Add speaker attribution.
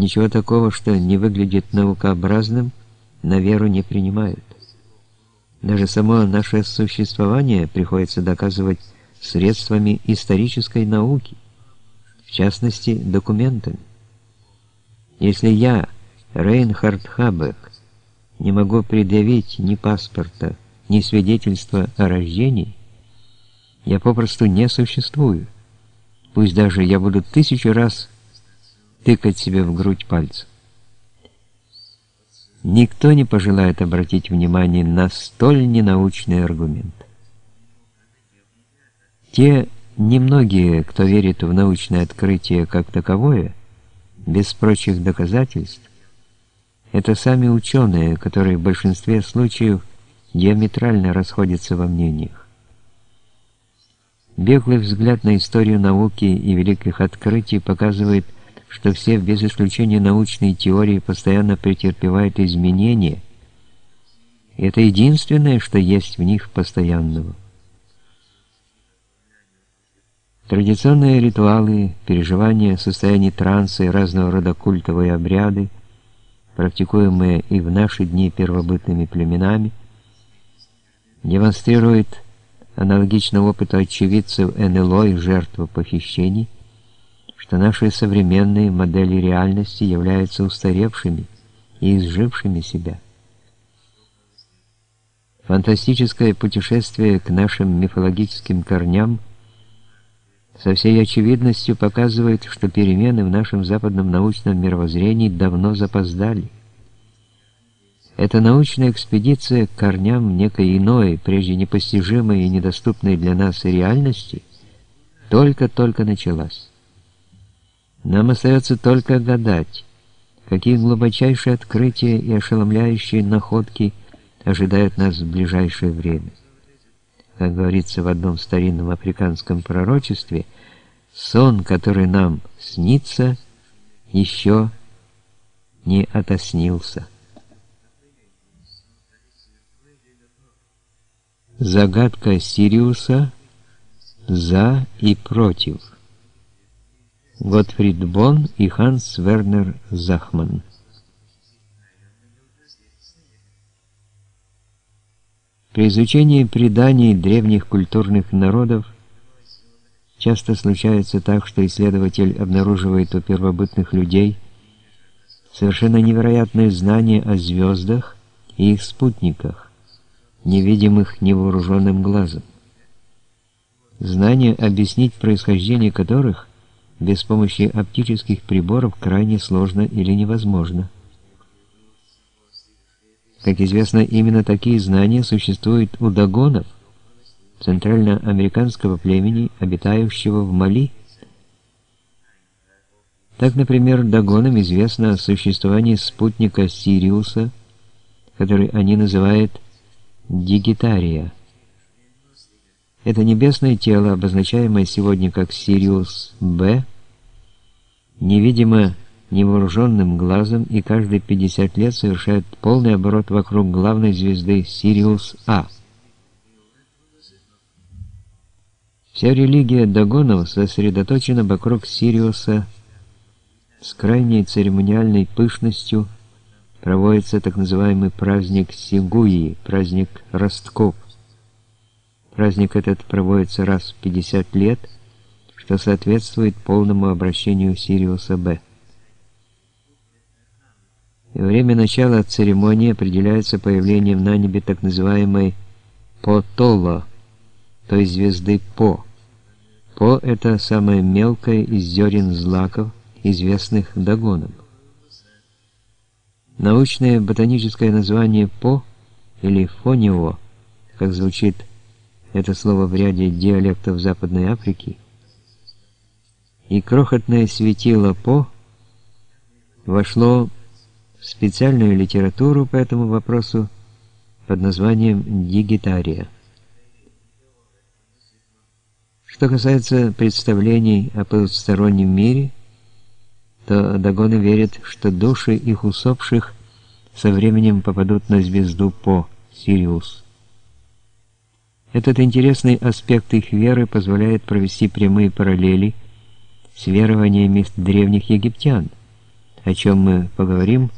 Speaker 1: Ничего такого, что не выглядит наукообразным, на веру не принимают. Даже само наше существование приходится доказывать средствами исторической науки, в частности, документами. Если я, Рейнхард Хабек, не могу предъявить ни паспорта, ни свидетельства о рождении, я попросту не существую. Пусть даже я буду тысячу раз тыкать себе в грудь пальцем. Никто не пожелает обратить внимание на столь ненаучный аргумент. Те немногие, кто верит в научное открытие как таковое, без прочих доказательств, это сами ученые, которые в большинстве случаев диаметрально расходятся во мнениях. Беглый взгляд на историю науки и великих открытий показывает, что все без исключения научные теории постоянно претерпевают изменения, это единственное, что есть в них постоянного. Традиционные ритуалы, переживания состояния транса и разного рода культовые обряды, практикуемые и в наши дни первобытными племенами, демонстрируют аналогично опыту очевидцев НЛО и жертв похищений, что наши современные модели реальности являются устаревшими и изжившими себя. Фантастическое путешествие к нашим мифологическим корням – со всей очевидностью показывает, что перемены в нашем западном научном мировоззрении давно запоздали. Эта научная экспедиция к корням некой иной, прежде непостижимой и недоступной для нас реальности, только-только началась. Нам остается только гадать, какие глубочайшие открытия и ошеломляющие находки ожидают нас в ближайшее время как говорится в одном старинном африканском пророчестве, сон, который нам снится, еще не отоснился. Загадка Сириуса «За и против». Готфрид Бон и Ханс Вернер Захман При изучении преданий древних культурных народов часто случается так, что исследователь обнаруживает у первобытных людей совершенно невероятные знания о звездах и их спутниках, невидимых невооруженным глазом. Знания, объяснить происхождение которых без помощи оптических приборов крайне сложно или невозможно. Как известно, именно такие знания существуют у дагонов, центральноамериканского племени, обитающего в Мали. Так, например, дагонам известно о существовании спутника Сириуса, который они называют Дигитария. Это небесное тело, обозначаемое сегодня как Сириус-Б, невидимо невооруженным глазом и каждые 50 лет совершает полный оборот вокруг главной звезды Сириус-А. Вся религия Дагонов сосредоточена вокруг Сириуса с крайней церемониальной пышностью проводится так называемый праздник Сигуи, праздник ростков. Праздник этот проводится раз в 50 лет, что соответствует полному обращению Сириуса Б. Время начала церемонии определяется появлением на небе так называемой Потоло, то есть звезды По. По – это самое мелкое из зерен злаков, известных догоном. Научное ботаническое название По или Фонио, как звучит это слово в ряде диалектов Западной Африки, и крохотное светило По вошло специальную литературу по этому вопросу под названием «Дигитария». Что касается представлений о потустороннем мире, то Дагоны верят, что души их усопших со временем попадут на звезду По, Сириус. Этот интересный аспект их веры позволяет провести прямые параллели с верованиями древних египтян – о чем мы поговорим